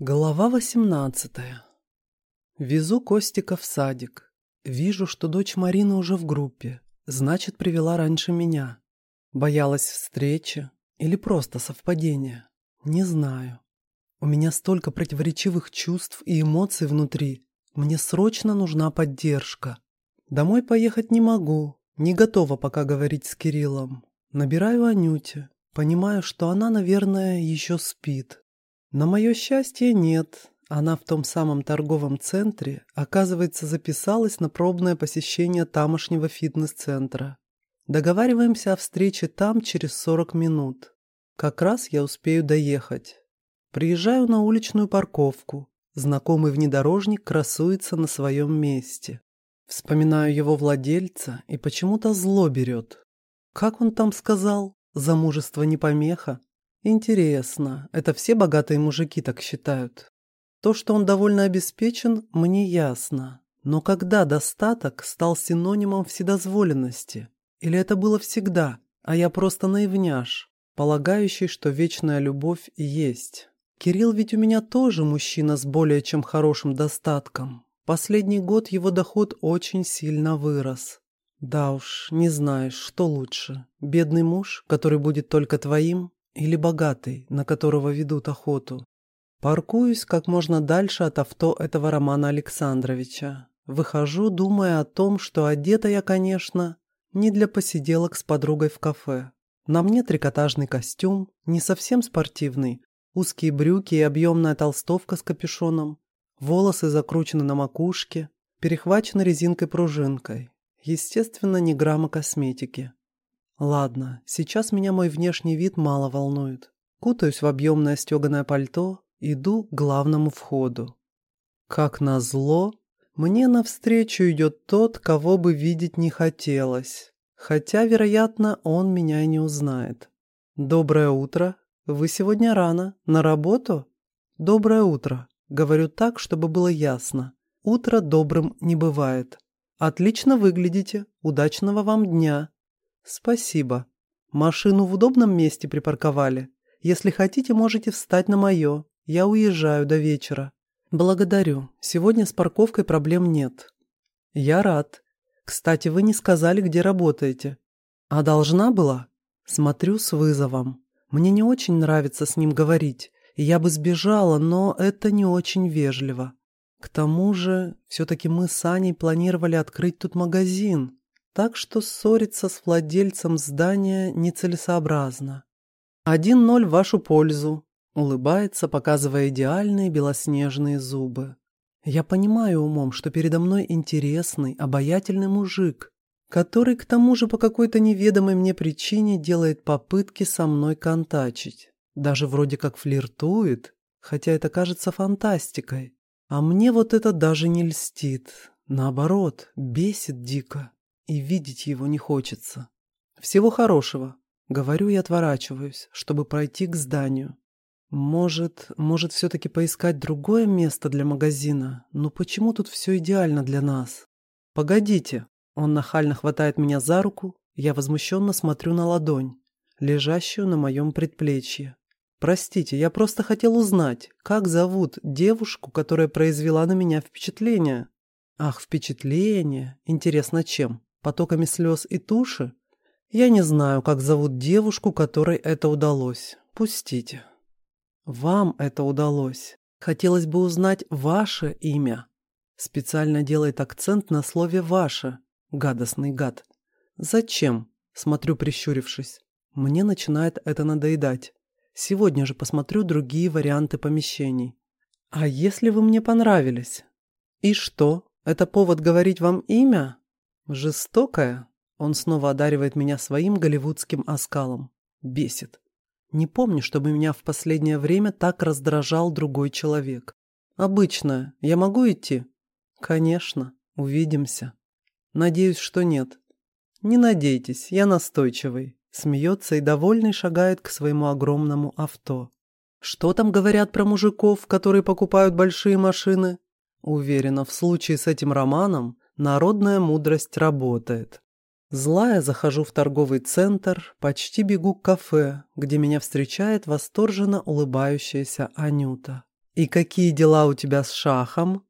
Глава восемнадцатая. Везу Костика в садик. Вижу, что дочь Марины уже в группе. Значит, привела раньше меня. Боялась встречи или просто совпадения. Не знаю. У меня столько противоречивых чувств и эмоций внутри. Мне срочно нужна поддержка. Домой поехать не могу. Не готова пока говорить с Кириллом. Набираю Анюте. Понимаю, что она, наверное, еще спит. На мое счастье, нет. Она в том самом торговом центре, оказывается, записалась на пробное посещение тамошнего фитнес-центра. Договариваемся о встрече там через 40 минут. Как раз я успею доехать. Приезжаю на уличную парковку. Знакомый внедорожник красуется на своем месте. Вспоминаю его владельца и почему-то зло берет. Как он там сказал? Замужество не помеха? Интересно, это все богатые мужики так считают? То, что он довольно обеспечен, мне ясно. Но когда достаток стал синонимом вседозволенности? Или это было всегда, а я просто наивняш, полагающий, что вечная любовь есть? Кирилл ведь у меня тоже мужчина с более чем хорошим достатком. Последний год его доход очень сильно вырос. Да уж, не знаешь, что лучше. Бедный муж, который будет только твоим, или богатый, на которого ведут охоту. Паркуюсь как можно дальше от авто этого Романа Александровича. Выхожу, думая о том, что одета я, конечно, не для посиделок с подругой в кафе. На мне трикотажный костюм, не совсем спортивный, узкие брюки и объемная толстовка с капюшоном, волосы закручены на макушке, перехвачены резинкой-пружинкой. Естественно, ни грамма косметики. Ладно, сейчас меня мой внешний вид мало волнует. Кутаюсь в объемное стеганое пальто, иду к главному входу. Как назло, мне навстречу идет тот, кого бы видеть не хотелось. Хотя, вероятно, он меня и не узнает. «Доброе утро. Вы сегодня рано. На работу?» «Доброе утро». Говорю так, чтобы было ясно. Утро добрым не бывает. «Отлично выглядите. Удачного вам дня. «Спасибо. Машину в удобном месте припарковали. Если хотите, можете встать на мое. Я уезжаю до вечера». «Благодарю. Сегодня с парковкой проблем нет». «Я рад. Кстати, вы не сказали, где работаете». «А должна была?» Смотрю с вызовом. Мне не очень нравится с ним говорить. Я бы сбежала, но это не очень вежливо. К тому же, все-таки мы с Аней планировали открыть тут магазин так что ссориться с владельцем здания нецелесообразно. «Один ноль в вашу пользу», — улыбается, показывая идеальные белоснежные зубы. «Я понимаю умом, что передо мной интересный, обаятельный мужик, который к тому же по какой-то неведомой мне причине делает попытки со мной контачить. Даже вроде как флиртует, хотя это кажется фантастикой. А мне вот это даже не льстит. Наоборот, бесит дико и видеть его не хочется. Всего хорошего. Говорю и отворачиваюсь, чтобы пройти к зданию. Может, может все-таки поискать другое место для магазина? Но почему тут все идеально для нас? Погодите. Он нахально хватает меня за руку, я возмущенно смотрю на ладонь, лежащую на моем предплечье. Простите, я просто хотел узнать, как зовут девушку, которая произвела на меня впечатление. Ах, впечатление. Интересно, чем? Потоками слез и туши? Я не знаю, как зовут девушку, которой это удалось. Пустите. Вам это удалось. Хотелось бы узнать ваше имя. Специально делает акцент на слове «ваше», гадостный гад. Зачем? Смотрю, прищурившись. Мне начинает это надоедать. Сегодня же посмотрю другие варианты помещений. А если вы мне понравились? И что? Это повод говорить вам имя? Жестокая? Он снова одаривает меня своим голливудским оскалом. Бесит. Не помню, чтобы меня в последнее время так раздражал другой человек. Обычно. Я могу идти? Конечно. Увидимся. Надеюсь, что нет. Не надейтесь, я настойчивый. Смеется и довольный шагает к своему огромному авто. Что там говорят про мужиков, которые покупают большие машины? Уверена, в случае с этим романом Народная мудрость работает. Злая захожу в торговый центр, почти бегу к кафе, где меня встречает восторженно улыбающаяся Анюта. «И какие дела у тебя с шахом?»